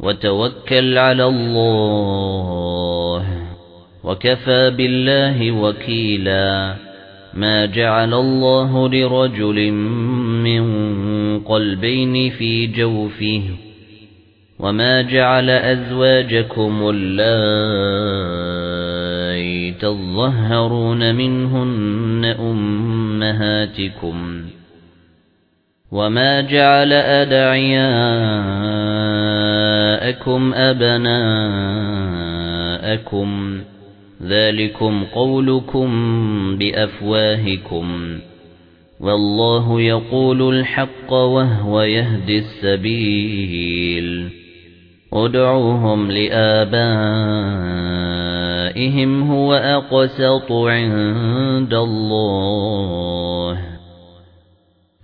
وتوكل على الله وكفى بالله وكيلا ما جعل الله لرجل من قلبين في جوفه وما جعل أزواجكم اللائي تظهرون منهن أمهاتكم وما جعل أدعيان أَبْنَاءَكُمْ أَبْنَاءَكُمْ ذَلِكُمْ قَوْلُكُمْ بِأَفْوَاهِكُمْ وَاللَّهُ يَقُولُ الْحَقَّ وَهُوَ يَهْدِي السَّبِيلَ ادْعُوهُمْ لِآبَائِهِمْ هُوَ أَقْسَطُ عِندَ اللَّهِ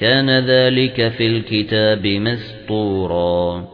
كان ذلك في الكتاب مسطورا.